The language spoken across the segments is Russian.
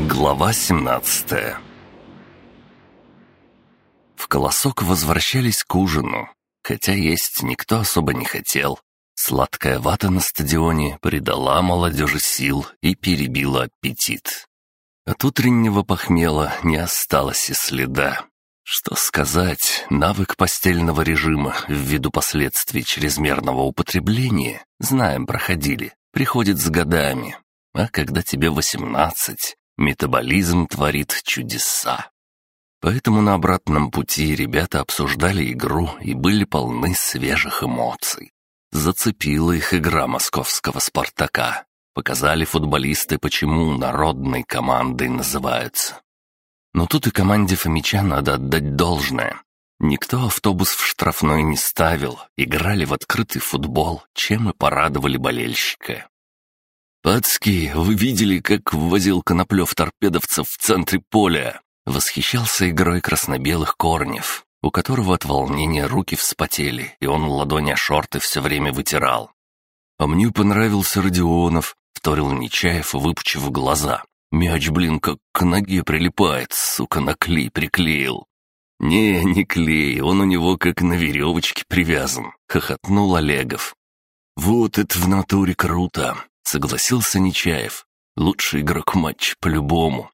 Глава 17 В колосок возвращались к ужину, хотя есть никто особо не хотел. Сладкая вата на стадионе придала молодежи сил и перебила аппетит. От утреннего похмела не осталось и следа. Что сказать, навык постельного режима ввиду последствий чрезмерного употребления, знаем, проходили, приходит с годами. А когда тебе восемнадцать, метаболизм творит чудеса. Поэтому на обратном пути ребята обсуждали игру и были полны свежих эмоций. Зацепила их игра московского «Спартака». Показали футболисты, почему народной командой называются. Но тут и команде Фомича надо отдать должное. Никто автобус в штрафной не ставил, играли в открытый футбол, чем и порадовали болельщика. «Пацки, вы видели, как ввозил Коноплев торпедовцев в центре поля?» Восхищался игрой красно-белых корнев, у которого от волнения руки вспотели, и он ладони о шорты все время вытирал. «А мне понравился Родионов», — вторил Нечаев, выпучив глаза. «Мяч, блин, как к ноге прилипает, сука, на клей приклеил». «Не, не клей, он у него как на веревочке привязан», — хохотнул Олегов. «Вот это в натуре круто», — согласился Нечаев. «Лучший игрок матча по-любому.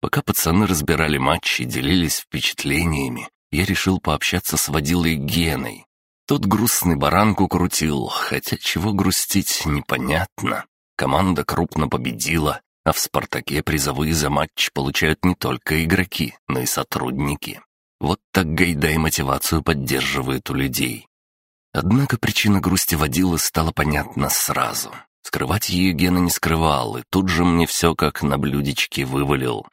Пока пацаны разбирали матч и делились впечатлениями, я решил пообщаться с водилой Геной. Тот грустный баранку крутил, хотя чего грустить, непонятно. Команда крупно победила, а в «Спартаке» призовые за матч получают не только игроки, но и сотрудники. Вот так Гайдай мотивацию поддерживает у людей. Однако причина грусти водилы стала понятна сразу. Скрывать ее Гена не скрывал, и тут же мне все как на блюдечке вывалил.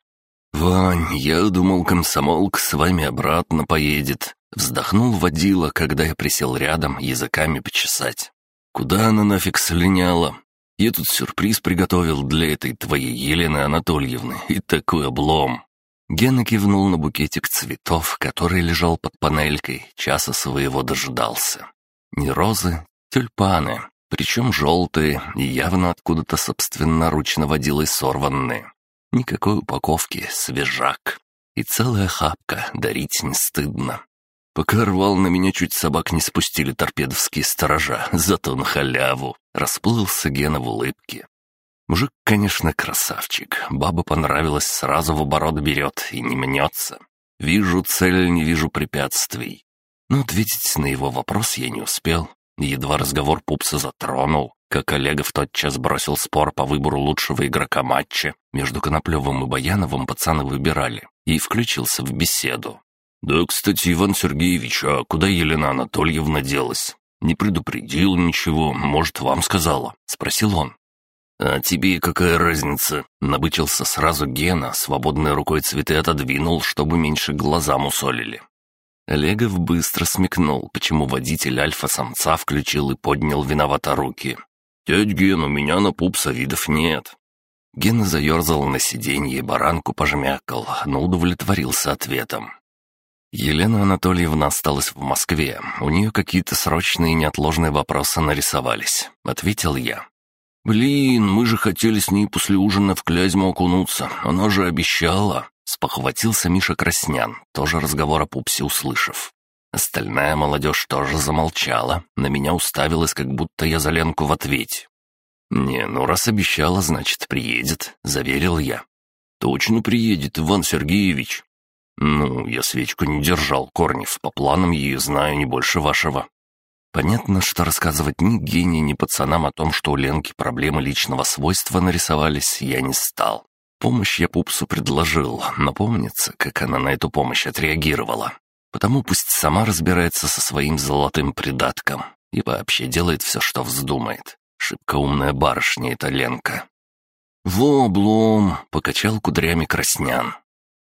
«Вань, я думал, комсомолка с вами обратно поедет», — вздохнул водила, когда я присел рядом языками почесать. «Куда она нафиг слиняла? Я тут сюрприз приготовил для этой твоей Елены Анатольевны, и такой облом». Гена кивнул на букетик цветов, который лежал под панелькой, часа своего дожидался. Не розы, тюльпаны, причем желтые и явно откуда-то собственноручно водилой сорванные. Никакой упаковки, свежак. И целая хапка, дарить не стыдно. Пока рвал на меня, чуть собак не спустили торпедовские сторожа, зато на халяву. Расплылся Гена в улыбке. Мужик, конечно, красавчик. Баба понравилась, сразу в оборот берет и не мнется. Вижу цель, не вижу препятствий. Но ответить на его вопрос я не успел. Едва разговор пупса затронул, как Олегов тотчас бросил спор по выбору лучшего игрока матча. Между Коноплевым и Баяновым пацаны выбирали. И включился в беседу. «Да, кстати, Иван Сергеевич, а куда Елена Анатольевна делась? Не предупредил ничего, может, вам сказала?» — спросил он. «А тебе какая разница?» — набычился сразу Гена, свободной рукой цветы отодвинул, чтобы меньше глаза мусолили. Олегов быстро смекнул, почему водитель альфа-самца включил и поднял виновато руки. «Дядь Ген, у меня на пупса видов нет». Гена заерзал на сиденье, баранку пожмякал, но удовлетворился ответом. Елена Анатольевна осталась в Москве. У нее какие-то срочные и неотложные вопросы нарисовались. Ответил я. «Блин, мы же хотели с ней после ужина в Клязьму окунуться. Она же обещала». Спохватился Миша Краснян, тоже разговор о пупсе услышав. Остальная молодежь тоже замолчала, на меня уставилась, как будто я за Ленку в ответе. «Не, ну раз обещала, значит, приедет», — заверил я. «Точно приедет, Иван Сергеевич». «Ну, я свечку не держал, Корнев, по планам ее знаю не больше вашего». Понятно, что рассказывать ни гении, ни пацанам о том, что у Ленки проблемы личного свойства нарисовались, я не стал. Помощь я пупсу предложил, но помнится, как она на эту помощь отреагировала. Потому пусть сама разбирается со своим золотым придатком и вообще делает все, что вздумает. Шибко умная барышня эта Ленка. «Во, облом!» — покачал кудрями Краснян.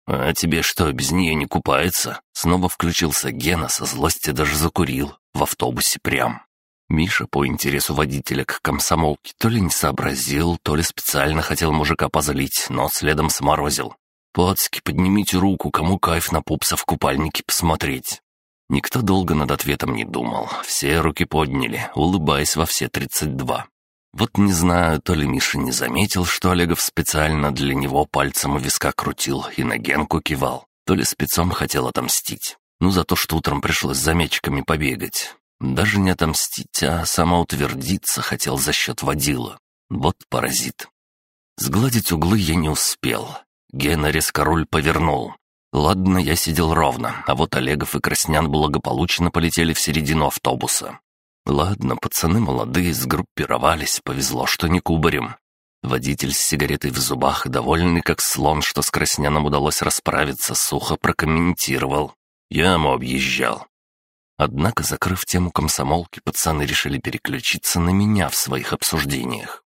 «А тебе что, без нее не купается?» Снова включился Гена, со злости даже закурил. В автобусе прям. Миша по интересу водителя к комсомолке то ли не сообразил, то ли специально хотел мужика позлить, но следом сморозил. «Пацки, поднимите руку, кому кайф на пупса в купальнике посмотреть». Никто долго над ответом не думал. Все руки подняли, улыбаясь во все тридцать два. Вот не знаю, то ли Миша не заметил, что Олегов специально для него пальцем у виска крутил и на Генку кивал, то ли спецом хотел отомстить. Ну, за то, что утром пришлось за мячиками побегать. Даже не отомстить, а самоутвердиться хотел за счет водила. Вот паразит. Сгладить углы я не успел. Гена резко руль повернул. Ладно, я сидел ровно, а вот Олегов и Краснян благополучно полетели в середину автобуса. Ладно, пацаны молодые, сгруппировались, повезло, что не кубарем. Водитель с сигаретой в зубах, довольный как слон, что с Красняном удалось расправиться, сухо прокомментировал. Яму объезжал. Однако, закрыв тему комсомолки, пацаны решили переключиться на меня в своих обсуждениях.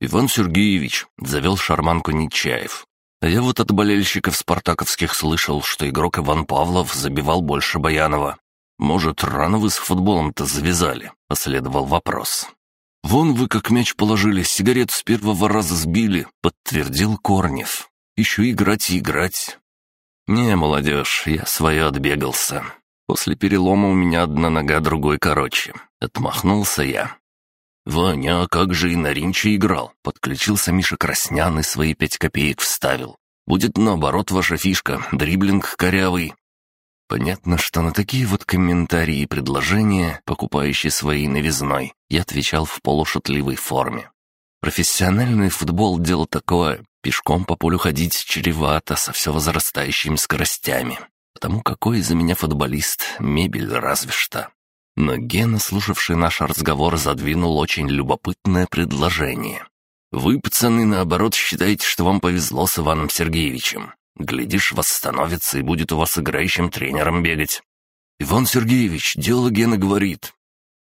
«Иван Сергеевич», — завел шарманку Нечаев. «А я вот от болельщиков спартаковских слышал, что игрок Иван Павлов забивал больше Баянова. Может, рано вы с футболом-то завязали?» — последовал вопрос. «Вон вы как мяч положили, сигарет с первого раза сбили», — подтвердил Корнев. «Еще играть и играть». «Не, молодежь, я свое отбегался. После перелома у меня одна нога, другой короче. Отмахнулся я. «Ваня, а как же и на ринче играл?» Подключился Миша Краснян и свои пять копеек вставил. «Будет наоборот ваша фишка, дриблинг корявый». Понятно, что на такие вот комментарии и предложения, покупающие своей новизной, я отвечал в полушутливой форме. Профессиональный футбол — дело такое. Пешком по полю ходить чревато со все возрастающими скоростями. Потому какой из-за меня футболист, мебель разве что. Но Гена, слушавший наш разговор, задвинул очень любопытное предложение. «Вы, пацаны, наоборот, считаете, что вам повезло с Иваном Сергеевичем. Глядишь, восстановится и будет у вас играющим тренером бегать». «Иван Сергеевич, дело Гена говорит».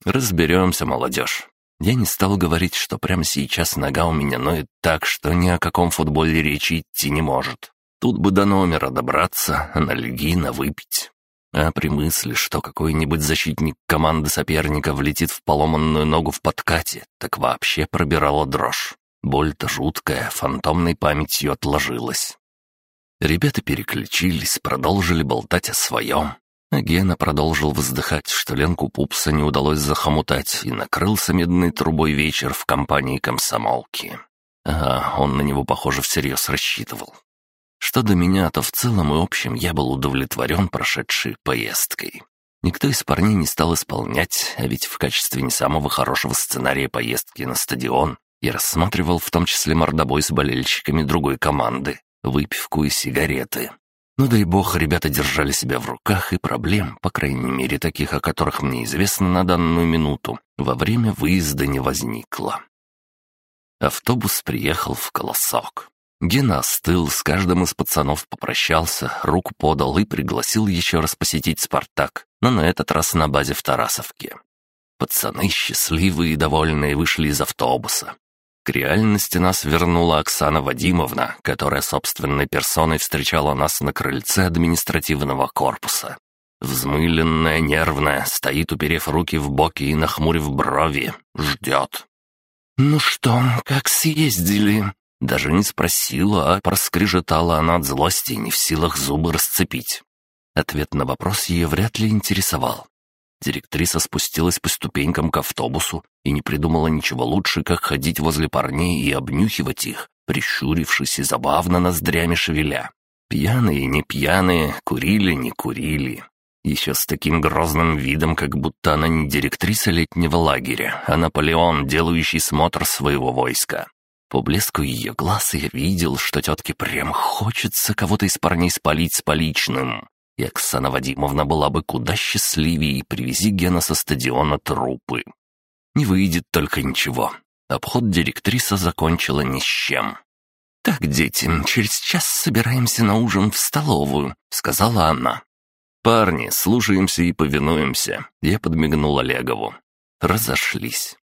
«Разберемся, молодежь. Я не стал говорить, что прямо сейчас нога у меня ноет так, что ни о каком футболе речи идти не может. Тут бы до номера добраться, анальгина выпить. А при мысли, что какой-нибудь защитник команды соперника влетит в поломанную ногу в подкате, так вообще пробирала дрожь. Боль-то жуткая, фантомной памятью отложилась. Ребята переключились, продолжили болтать о своем. А Гена продолжил вздыхать, что Ленку Пупса не удалось захомутать, и накрылся медной трубой вечер в компании комсомолки. А он на него, похоже, всерьез рассчитывал. Что до меня, то в целом и общем я был удовлетворен прошедшей поездкой. Никто из парней не стал исполнять, а ведь в качестве не самого хорошего сценария поездки на стадион я рассматривал в том числе мордобой с болельщиками другой команды, выпивку и сигареты. Ну дай бог, ребята держали себя в руках, и проблем, по крайней мере таких, о которых мне известно на данную минуту, во время выезда не возникло. Автобус приехал в Колосок. Гена остыл, с каждым из пацанов попрощался, руку подал и пригласил еще раз посетить «Спартак», но на этот раз на базе в Тарасовке. Пацаны, счастливые и довольные, вышли из автобуса. К реальности нас вернула Оксана Вадимовна, которая собственной персоной встречала нас на крыльце административного корпуса. Взмыленная, нервная, стоит, уперев руки в боки и нахмурив брови, ждет. «Ну что, как съездили?» Даже не спросила, а проскрежетала она от злости, не в силах зубы расцепить. Ответ на вопрос ее вряд ли интересовал. Директриса спустилась по ступенькам к автобусу и не придумала ничего лучше, как ходить возле парней и обнюхивать их, прищурившись и забавно ноздрями шевеля. Пьяные, не пьяные, курили, не курили. Еще с таким грозным видом, как будто она не директриса летнего лагеря, а Наполеон, делающий смотр своего войска. По блеску ее глаз я видел, что тетке прям хочется кого-то из парней спалить с поличным и Оксана Вадимовна была бы куда счастливее и привези Гена со стадиона трупы. Не выйдет только ничего. Обход директриса закончила ни с чем. «Так, дети, через час собираемся на ужин в столовую», — сказала она. «Парни, слушаемся и повинуемся», — я подмигнул Олегову. Разошлись.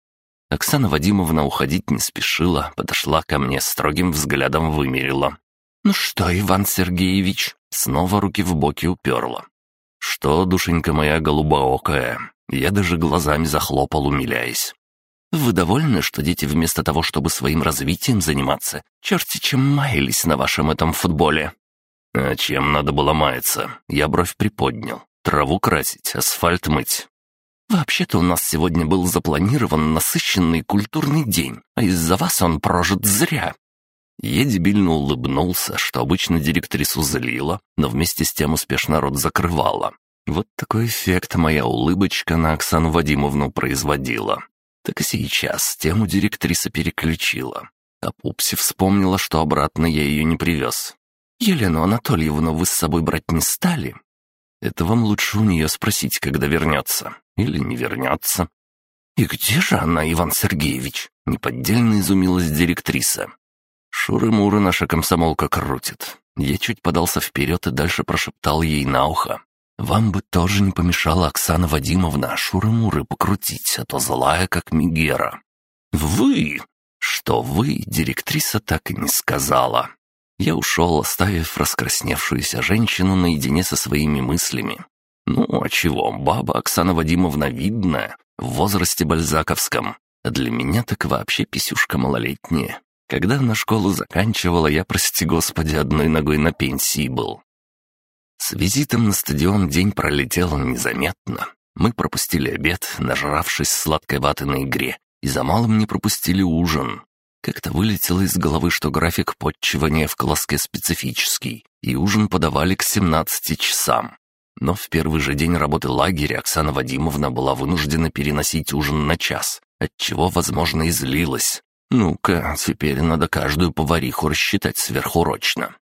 Оксана Вадимовна уходить не спешила, подошла ко мне, строгим взглядом вымерила. «Ну что, Иван Сергеевич?» Снова руки в боки уперла. «Что, душенька моя голубоокая?» Я даже глазами захлопал, умиляясь. «Вы довольны, что дети вместо того, чтобы своим развитием заниматься, черти чем маялись на вашем этом футболе?» «А чем надо было маяться?» Я бровь приподнял. «Траву красить, асфальт мыть». Вообще-то у нас сегодня был запланирован насыщенный культурный день, а из-за вас он прожит зря». Я дебильно улыбнулся, что обычно директрису залила, но вместе с тем успешно рот закрывала. Вот такой эффект моя улыбочка на Оксану Вадимовну производила. Так и сейчас тему директриса переключила. А Пупси вспомнила, что обратно я ее не привез. «Елену Анатольевну вы с собой брать не стали?» «Это вам лучше у нее спросить, когда вернется. Или не вернется». «И где же она, Иван Сергеевич?» — неподдельно изумилась директриса. «Шуры-муры наша комсомолка крутит». Я чуть подался вперед и дальше прошептал ей на ухо. «Вам бы тоже не помешала Оксана Вадимовна шуры-муры покрутить, а то злая, как Мегера». «Вы?» Что вы, директриса, так и не сказала. Я ушел, оставив раскрасневшуюся женщину наедине со своими мыслями. Ну, а чего, баба Оксана Вадимовна видная, в возрасте бальзаковском. А для меня так вообще писюшка малолетняя. Когда на школу заканчивала, я, прости господи, одной ногой на пенсии был. С визитом на стадион день пролетел незаметно. Мы пропустили обед, нажравшись сладкой ваты на игре, и за малым не пропустили ужин. Как-то вылетело из головы, что график подчивания в колоске специфический, и ужин подавали к 17 часам. Но в первый же день работы лагеря Оксана Вадимовна была вынуждена переносить ужин на час, отчего, возможно, и злилась. Ну-ка, теперь надо каждую повариху рассчитать сверхурочно.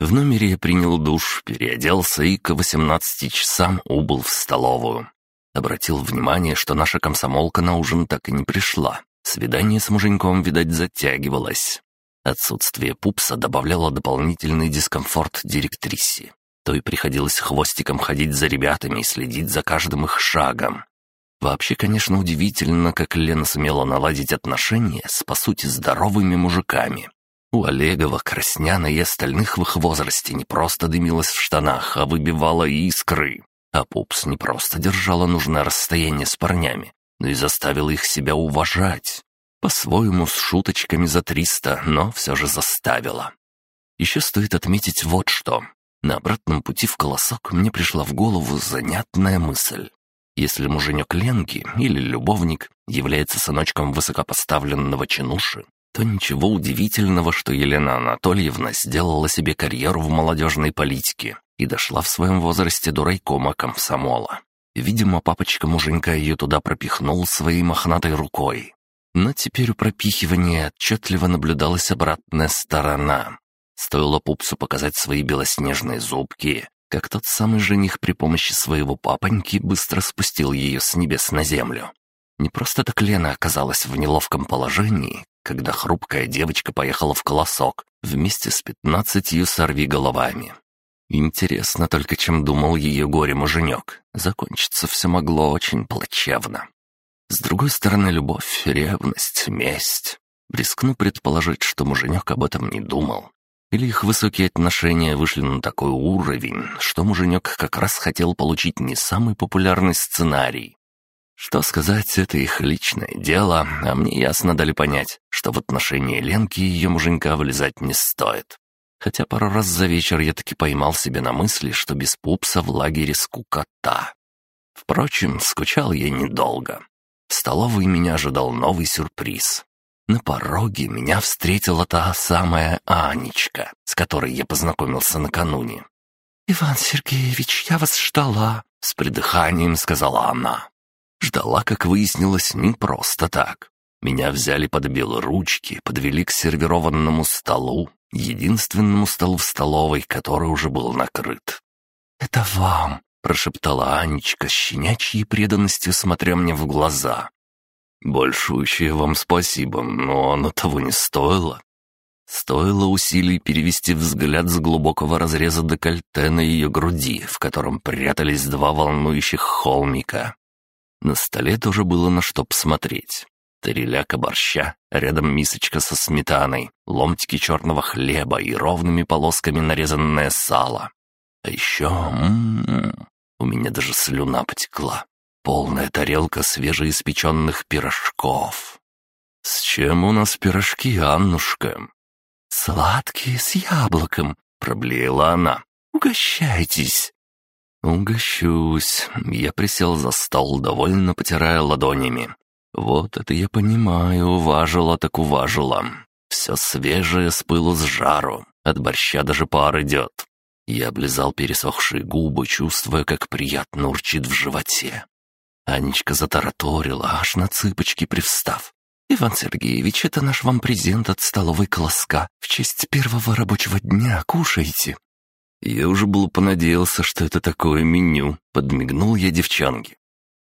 В номере я принял душ, переоделся и к 18 часам убыл в столовую. Обратил внимание, что наша комсомолка на ужин так и не пришла. Свидание с муженьком, видать, затягивалось. Отсутствие пупса добавляло дополнительный дискомфорт директрисе. То и приходилось хвостиком ходить за ребятами и следить за каждым их шагом. Вообще, конечно, удивительно, как Лена сумела наладить отношения с, по сути, здоровыми мужиками. У Олегова, Красняна и остальных в их возрасте не просто дымилась в штанах, а выбивала искры. А Пупс не просто держала нужное расстояние с парнями, но и заставила их себя уважать. По-своему, с шуточками за триста, но все же заставила. Еще стоит отметить вот что. На обратном пути в колосок мне пришла в голову занятная мысль. Если муженек Ленки или любовник является сыночком высокопоставленного чинуши, то ничего удивительного, что Елена Анатольевна сделала себе карьеру в молодежной политике и дошла в своем возрасте до райкома комсомола. Видимо, папочка муженька ее туда пропихнул своей мохнатой рукой. Но теперь у пропихивания отчетливо наблюдалась обратная сторона. Стоило пупсу показать свои белоснежные зубки, как тот самый жених при помощи своего папоньки быстро спустил ее с небес на землю. Не просто так Лена оказалась в неловком положении, когда хрупкая девочка поехала в колосок вместе с пятнадцатью сорви головами. Интересно только, чем думал ее горе-муженек. Закончиться все могло очень плачевно. С другой стороны, любовь, ревность, месть. Рискну предположить, что муженек об этом не думал. Или их высокие отношения вышли на такой уровень, что муженек как раз хотел получить не самый популярный сценарий. Что сказать, это их личное дело, а мне ясно дали понять, что в отношении Ленки ее муженька влезать не стоит. Хотя пару раз за вечер я таки поймал себе на мысли, что без пупса в лагере скукота. Впрочем, скучал я недолго. В столовой меня ожидал новый сюрприз. На пороге меня встретила та самая Анечка, с которой я познакомился накануне. «Иван Сергеевич, я вас ждала», — с придыханием сказала она. Ждала, как выяснилось, не просто так. Меня взяли под белые ручки, подвели к сервированному столу, единственному столу в столовой, который уже был накрыт. «Это вам», — прошептала Анечка с щенячьей преданностью, смотря мне в глаза. «Большущее вам спасибо, но оно того не стоило». Стоило усилий перевести взгляд с глубокого разреза декольте на ее груди, в котором прятались два волнующих холмика. На столе тоже было на что посмотреть тареляка борща, рядом мисочка со сметаной, ломтики черного хлеба и ровными полосками нарезанное сало. А еще... М -м -м, у меня даже слюна потекла. Полная тарелка свежеиспеченных пирожков. «С чем у нас пирожки, Аннушка?» «Сладкие, с яблоком», — проблеяла она. «Угощайтесь». «Угощусь». Я присел за стол, довольно потирая ладонями. «Вот это я понимаю, уважила так уважила. Все свежее с пылу с жару, от борща даже пар идет». Я облизал пересохшие губы, чувствуя, как приятно урчит в животе. Анечка затараторила, аж на цыпочки привстав. «Иван Сергеевич, это наш вам презент от столовой колоска. В честь первого рабочего дня кушайте». Я уже был понадеялся, что это такое меню. Подмигнул я девчонке.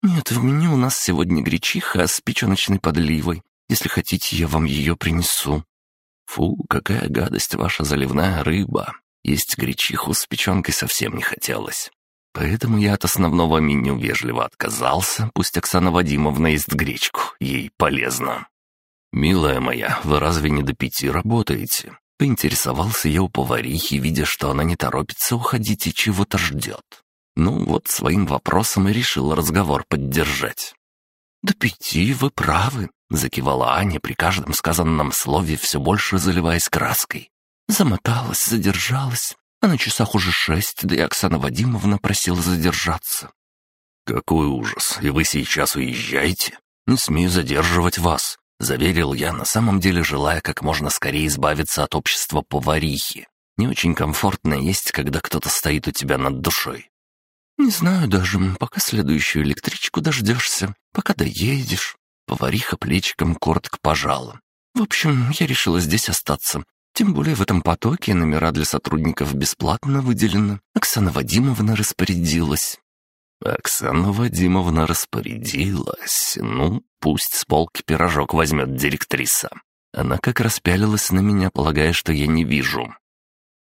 «Нет, в меню у нас сегодня гречиха с печеночной подливой. Если хотите, я вам ее принесу». «Фу, какая гадость ваша заливная рыба!» Есть гречиху с печенкой совсем не хотелось. Поэтому я от основного меню вежливо отказался, пусть Оксана Вадимовна ест гречку, ей полезно. «Милая моя, вы разве не до пяти работаете?» Поинтересовался я у поварихи, видя, что она не торопится уходить и чего-то ждет. Ну вот своим вопросом и решил разговор поддержать. «До пяти вы правы», — закивала Аня при каждом сказанном слове, все больше заливаясь краской. Замоталась, задержалась, а на часах уже шесть, да и Оксана Вадимовна просила задержаться. «Какой ужас! И вы сейчас уезжаете? Не смею задерживать вас», — заверил я, на самом деле желая как можно скорее избавиться от общества поварихи. Не очень комфортно есть, когда кто-то стоит у тебя над душой. «Не знаю даже, пока следующую электричку дождешься, пока доедешь». Повариха плечиком коротко пожала. «В общем, я решила здесь остаться, тем более в этом потоке номера для сотрудников бесплатно выделены. Оксана Вадимовна распорядилась». «Оксана Вадимовна распорядилась. Ну, пусть с полки пирожок возьмет директриса». Она как распялилась на меня, полагая, что я не вижу.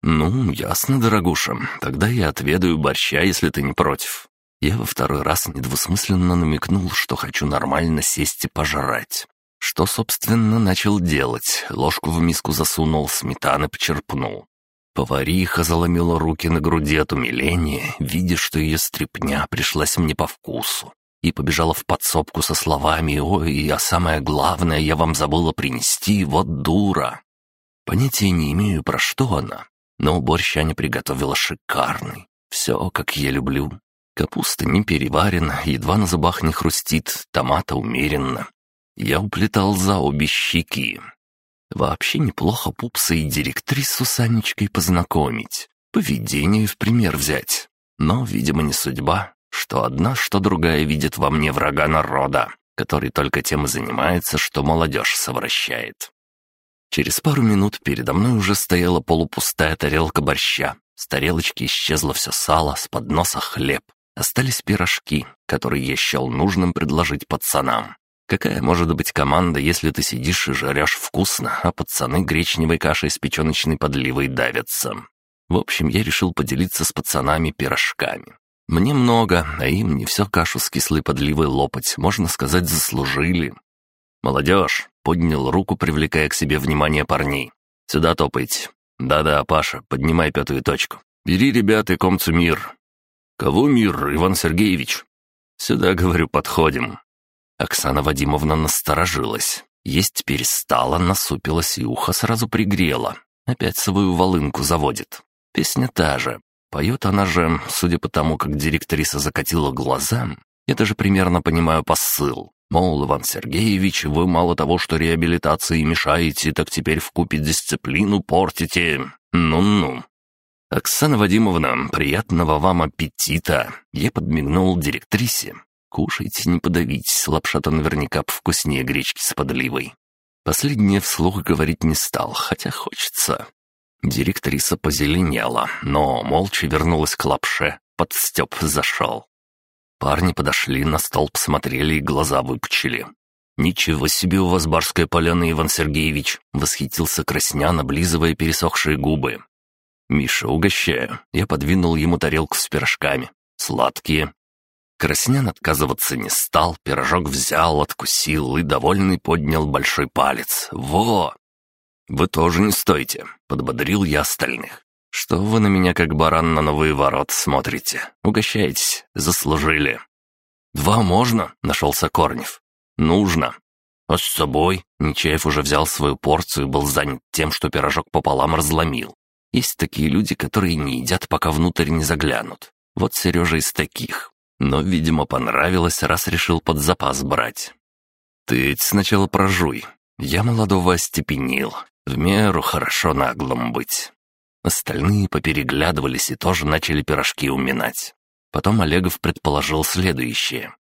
«Ну, ясно, дорогуша. Тогда я отведаю борща, если ты не против». Я во второй раз недвусмысленно намекнул, что хочу нормально сесть и пожрать. Что, собственно, начал делать? Ложку в миску засунул, сметаны почерпнул. Повариха заломила руки на груди от умиления, видя, что ее стряпня пришлась мне по вкусу, и побежала в подсобку со словами «Ой, а самое главное, я вам забыла принести, вот дура». Понятия не имею, про что она, но борщ Аня приготовила шикарный. Все, как я люблю. Капуста не переварена, едва на зубах не хрустит, томата умеренно, я уплетал за обе щеки. Вообще неплохо пупса и директрису с Анечкой познакомить, поведение в пример взять. Но, видимо, не судьба, что одна, что другая видит во мне врага народа, который только тем и занимается, что молодежь совращает. Через пару минут передо мной уже стояла полупустая тарелка борща. С тарелочки исчезло все сало, с подноса хлеб. Остались пирожки, которые я счел нужным предложить пацанам. Какая может быть команда, если ты сидишь и жарешь вкусно, а пацаны гречневой кашей с печеночной подливой давятся? В общем, я решил поделиться с пацанами пирожками. Мне много, а им не все кашу с кислой подливой лопать, можно сказать, заслужили. «Молодежь!» — поднял руку, привлекая к себе внимание парней. «Сюда топайте. Да-да, Паша, поднимай пятую точку. Бери, ребята, комцу мир». «Кого мир, Иван Сергеевич?» «Сюда, говорю, подходим. Оксана Вадимовна насторожилась. Есть перестала, насупилась и ухо сразу пригрела. Опять свою волынку заводит. Песня та же. Поет она же, судя по тому, как директриса закатила глаза, я даже примерно понимаю посыл. Мол, Иван Сергеевич, вы мало того, что реабилитации мешаете, так теперь в купе дисциплину портите. Ну-ну. «Оксана Вадимовна, приятного вам аппетита!» Я подмигнул директрисе, Кушайте, не подавитесь, лапша-то наверняка повкуснее гречки с подливой. Последнее вслух говорить не стал, хотя хочется. Директриса позеленела, но молча вернулась к лапше, под стёб зашел. Парни подошли, на стол посмотрели и глаза выпучили. «Ничего себе у вас барская поляна, Иван Сергеевич!» — восхитился Краснян, облизывая пересохшие губы. «Миша, угощаю». Я подвинул ему тарелку с пирожками. «Сладкие». Краснян отказываться не стал, пирожок взял, откусил и, довольный, поднял большой палец. «Во!» «Вы тоже не стойте», — подбодрил я остальных. «Что вы на меня, как баран на новые ворота, смотрите? Угощайтесь, заслужили». «Два можно?» — нашелся Корнев. «Нужно». «А с собой?» Нечаев уже взял свою порцию и был занят тем, что пирожок пополам разломил. Есть такие люди, которые не едят, пока внутрь не заглянут. Вот Сережа из таких. Но, видимо, понравилось, раз решил под запас брать. Ты ведь сначала прожуй. Я молодого остепенил. В меру хорошо наглым быть. Остальные попереглядывались и тоже начали пирожки уминать. Потом Олегов предположил следующее.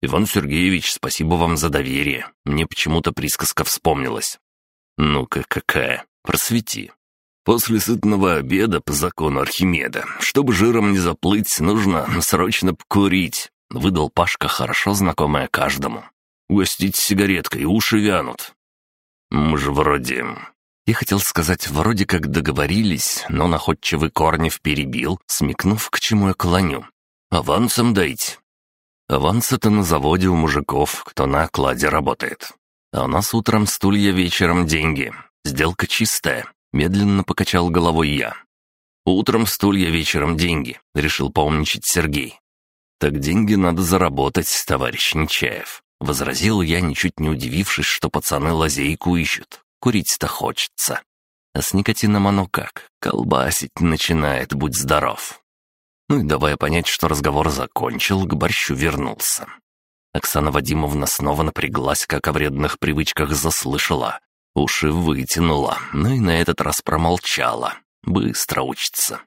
«Иван Сергеевич, спасибо вам за доверие. Мне почему-то присказка вспомнилась». «Ну-ка, какая? Просвети». После сытного обеда по закону Архимеда, чтобы жиром не заплыть, нужно срочно покурить. Выдал Пашка, хорошо знакомая каждому. Угостить сигареткой, уши вянут. Мы же вроде... Я хотел сказать, вроде как договорились, но находчивый Корнев перебил, смекнув, к чему я клоню. «Авансом дайте». «Аванс — это на заводе у мужиков, кто на окладе работает. А у нас утром стулья, вечером деньги. Сделка чистая», — медленно покачал головой я. «Утром стулья, вечером деньги», — решил поумничать Сергей. «Так деньги надо заработать, товарищ Нечаев», — возразил я, ничуть не удивившись, что пацаны лазейку ищут. Курить-то хочется. А с никотином оно как? Колбасить начинает, будь здоров. Ну и давая понять, что разговор закончил, к борщу вернулся. Оксана Вадимовна снова напряглась, как о вредных привычках заслышала. Уши вытянула, но и на этот раз промолчала. Быстро учится.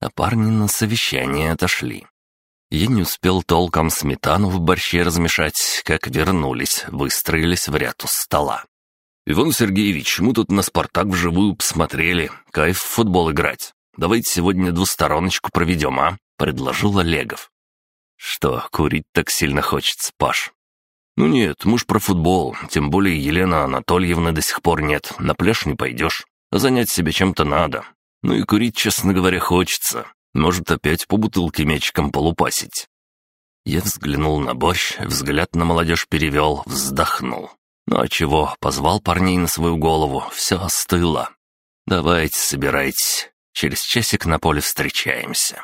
А парни на совещание отошли. Я не успел толком сметану в борще размешать, как вернулись, выстроились в ряд у стола. «Иван Сергеевич, мы тут на «Спартак» вживую посмотрели. Кайф в футбол играть. Давайте сегодня двустороночку проведем, а?» — предложил Олегов. «Что, курить так сильно хочется, Паш?» «Ну нет, мы ж про футбол, тем более Елена Анатольевны до сих пор нет, на пляж не пойдешь, занять себя чем-то надо. Ну и курить, честно говоря, хочется. Может, опять по бутылке мячиком полупасить». Я взглянул на борщ, взгляд на молодежь перевел, вздохнул. Ну а чего, позвал парней на свою голову, все остыло. Давайте, собирайтесь, через часик на поле встречаемся.